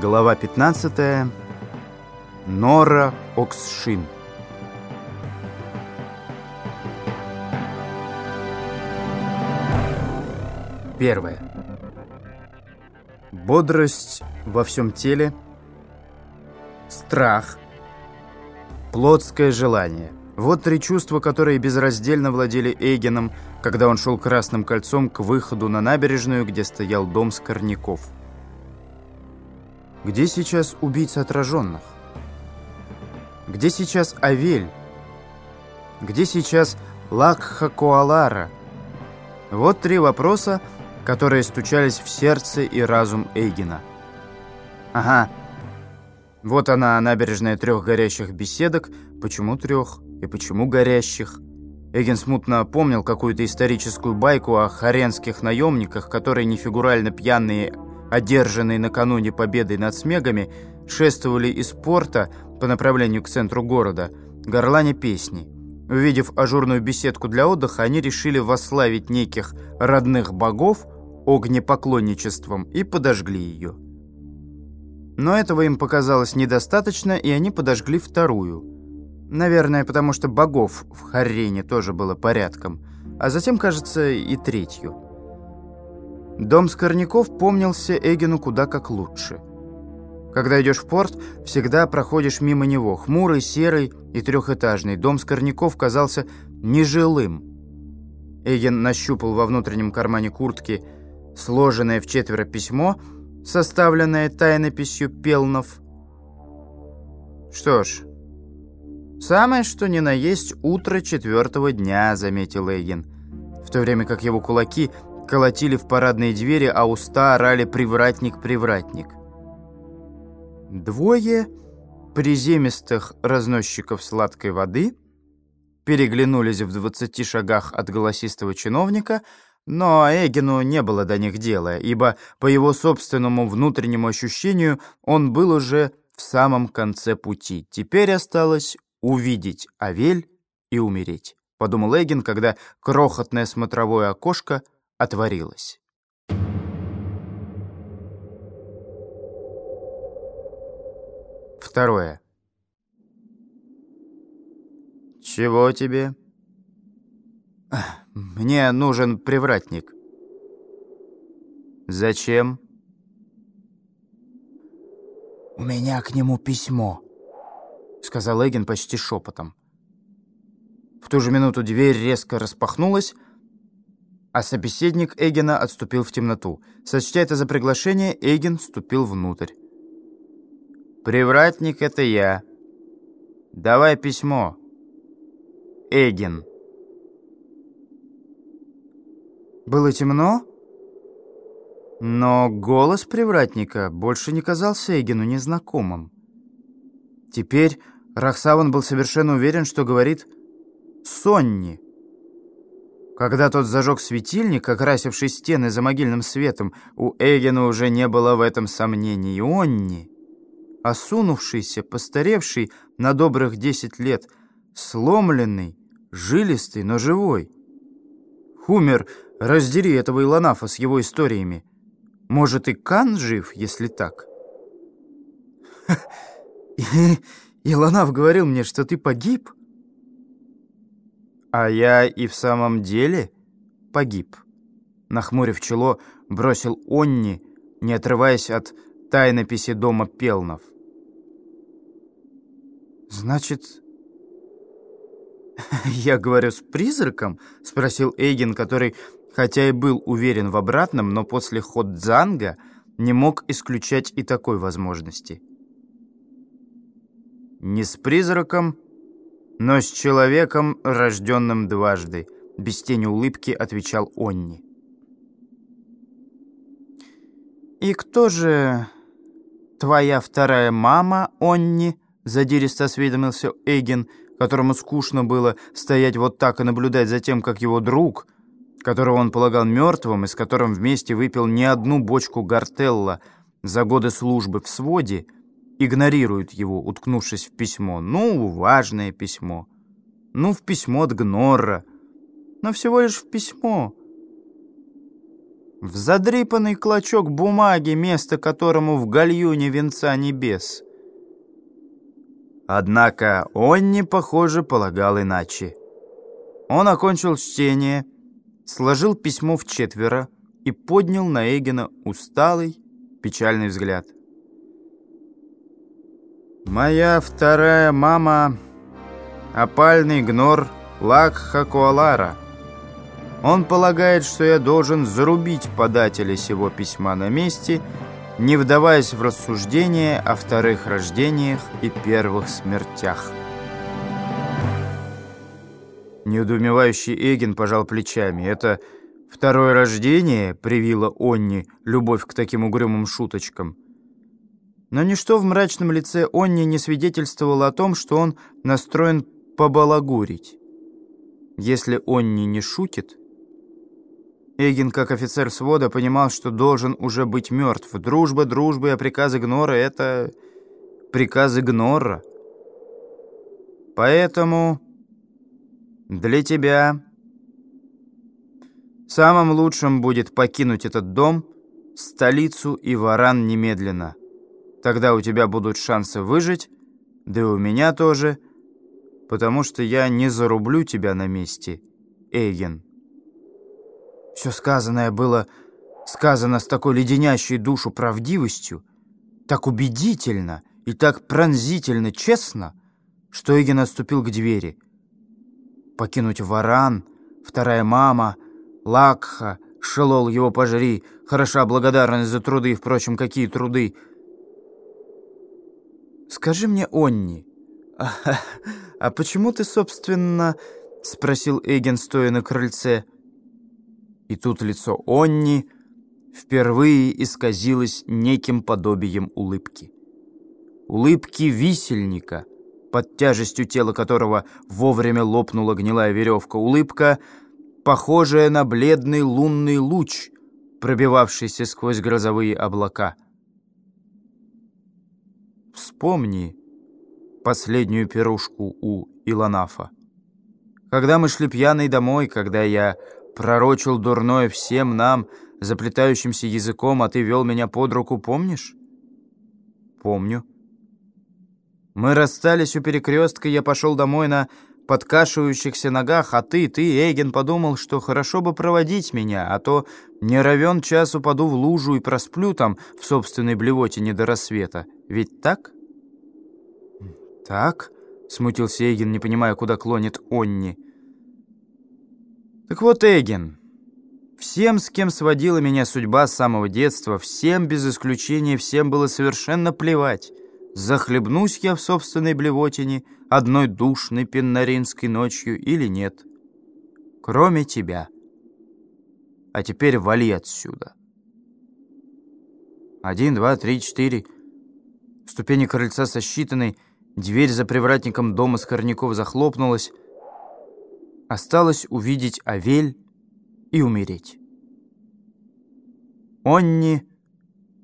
Глава 15. Нора Оксшин. Первое. Бодрость во всем теле, страх, плотское желание. Вот три чувства, которые безраздельно владели Эйгеном, когда он шел красным кольцом к выходу на набережную, где стоял дом Скорняков. Где сейчас убийца отраженных? Где сейчас Авель? Где сейчас Лакха Коалара? Вот три вопроса, которые стучались в сердце и разум Эйгена. Ага, вот она, набережная трех горящих беседок. Почему трех? И почему горящих? Эгин смутно помнил какую-то историческую байку о харенских наемниках, которые нефигурально пьяные одержанные накануне победой над смегами, шествовали из порта по направлению к центру города, горланя песни. Увидев ажурную беседку для отдыха, они решили восславить неких родных богов огнепоклонничеством и подожгли ее. Но этого им показалось недостаточно, и они подожгли вторую. Наверное, потому что богов в Харрене тоже было порядком, а затем, кажется, и третью. Дом Скорняков помнился Эгину куда как лучше. Когда идешь в порт, всегда проходишь мимо него. Хмурый, серый и трехэтажный. Дом Скорняков казался нежилым. Эгин нащупал во внутреннем кармане куртки сложенное в четверо письмо, составленное тайнописью Пелнов. «Что ж, самое что ни на есть утро четвертого дня», — заметил Эгин, в то время как его кулаки колотили в парадные двери, а уста орали «привратник-привратник». Двое приземистых разносчиков сладкой воды переглянулись в двадцати шагах от голосистого чиновника, но Эгину не было до них дела, ибо, по его собственному внутреннему ощущению, он был уже в самом конце пути. Теперь осталось увидеть Авель и умереть, подумал Эгин, когда крохотное смотровое окошко — отворилась. Второе. «Чего тебе?» «Мне нужен привратник». «Зачем?» «У меня к нему письмо», — сказал Эгин почти шепотом. В ту же минуту дверь резко распахнулась, а собеседник Эгена отступил в темноту. Сочтя это за приглашение, Эгин вступил внутрь. «Привратник — это я. Давай письмо. Эгин». Было темно, но голос привратника больше не казался Эгину незнакомым. Теперь Рахсаван был совершенно уверен, что говорит «Сонни». Когда тот зажег светильник, окрасивший стены за могильным светом, у Эгена уже не было в этом сомнений. Онни, осунувшийся, постаревший на добрых десять лет, сломленный, жилистый, но живой. Хумер, раздери этого Илонафа с его историями. Может, и Кан жив, если так? Илонаф говорил мне, что ты погиб. «А я и в самом деле погиб», — нахмурив чело, бросил Онни, не отрываясь от тайнописи дома Пелнов. «Значит, я говорю с призраком?» — спросил Эйген, который, хотя и был уверен в обратном, но после Ходзанга не мог исключать и такой возможности. «Не с призраком, но с человеком, рожденным дважды», — без тени улыбки отвечал Онни. «И кто же твоя вторая мама, Онни?» — задиристо осведомился Эгин, которому скучно было стоять вот так и наблюдать за тем, как его друг, которого он полагал мертвым и с которым вместе выпил не одну бочку гартелла за годы службы в своде, игнорирует его, уткнувшись в письмо. Ну, важное письмо. Ну, в письмо от Гнорра. Но всего лишь в письмо. в задрипанный клочок бумаги, место которому в гальюне венца небес. Однако он, не похоже, полагал иначе. Он окончил чтение, сложил письмо в четверо и поднял на Эгена усталый, печальный взгляд. «Моя вторая мама — опальный гнор Лакха Куалара. Он полагает, что я должен зарубить подателя сего письма на месте — не вдаваясь в рассуждения о вторых рождениях и первых смертях. Неудумевающий Эгин пожал плечами. Это второе рождение привило Онни любовь к таким угрюмым шуточкам. Но ничто в мрачном лице Онни не свидетельствовало о том, что он настроен побалагурить. Если Онни не шутит, Эгин, как офицер свода, понимал, что должен уже быть мертв. Дружба дружбы, а приказы Гнора — это приказы Гнора. Поэтому для тебя самым лучшим будет покинуть этот дом, столицу и варан немедленно. Тогда у тебя будут шансы выжить, да и у меня тоже, потому что я не зарублю тебя на месте, Эйген. Все сказанное было сказано с такой леденящей душу правдивостью, так убедительно и так пронзительно честно, что Эгин отступил к двери. Покинуть варан, вторая мама, Лакха, Шелол его пожри, хороша благодарность за труды, впрочем, какие труды. «Скажи мне, Онни, а, а почему ты, собственно...» — спросил Эгин, стоя на крыльце — и тут лицо Онни впервые исказилось неким подобием улыбки. Улыбки висельника, под тяжестью тела которого вовремя лопнула гнилая веревка. Улыбка, похожая на бледный лунный луч, пробивавшийся сквозь грозовые облака. Вспомни последнюю пирушку у Илонафа. Когда мы шли пьяной домой, когда я пророчил дурное всем нам, заплетающимся языком, а ты вел меня под руку, помнишь? Помню. Мы расстались у перекрестка, я пошел домой на подкашивающихся ногах, а ты, ты, Эйген, подумал, что хорошо бы проводить меня, а то не равен час упаду в лужу и просплю там в собственной блевоте не до рассвета. Ведь так? Так, смутился Эйген, не понимая, куда клонит Онни. Так вот, Эгин, всем, с кем сводила меня судьба с самого детства, всем без исключения, всем было совершенно плевать, захлебнусь я в собственной блевотине одной душной пеннаринской ночью или нет. Кроме тебя. А теперь вали отсюда. Один, два, три, четыре. Ступени крыльца сосчитаны, дверь за привратником дома Скорняков захлопнулась, Осталось увидеть Авель и умереть. Онни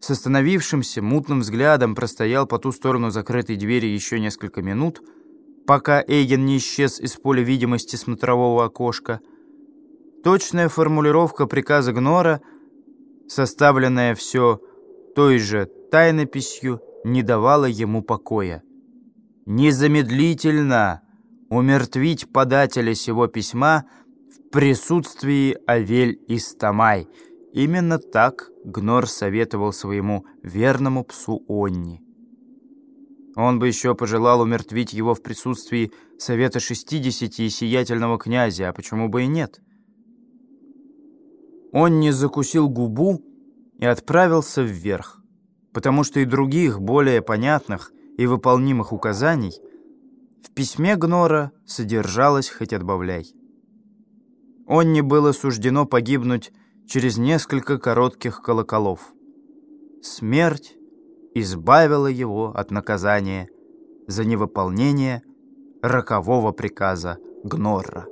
с остановившимся мутным взглядом простоял по ту сторону закрытой двери еще несколько минут, пока Эйген не исчез из поля видимости смотрового окошка. Точная формулировка приказа Гнора, составленная все той же тайнописью, не давала ему покоя. «Незамедлительно!» умертвить подателя сего письма в присутствии Авель и Стамай. Именно так Гнор советовал своему верному псу Онни. Он бы еще пожелал умертвить его в присутствии Совета Шестидесяти и Сиятельного князя, а почему бы и нет? Онни закусил губу и отправился вверх, потому что и других, более понятных и выполнимых указаний – в письме Гнора содержалось хоть отбавляй. Онне было суждено погибнуть через несколько коротких колоколов. Смерть избавила его от наказания за невыполнение рокового приказа Гнорра.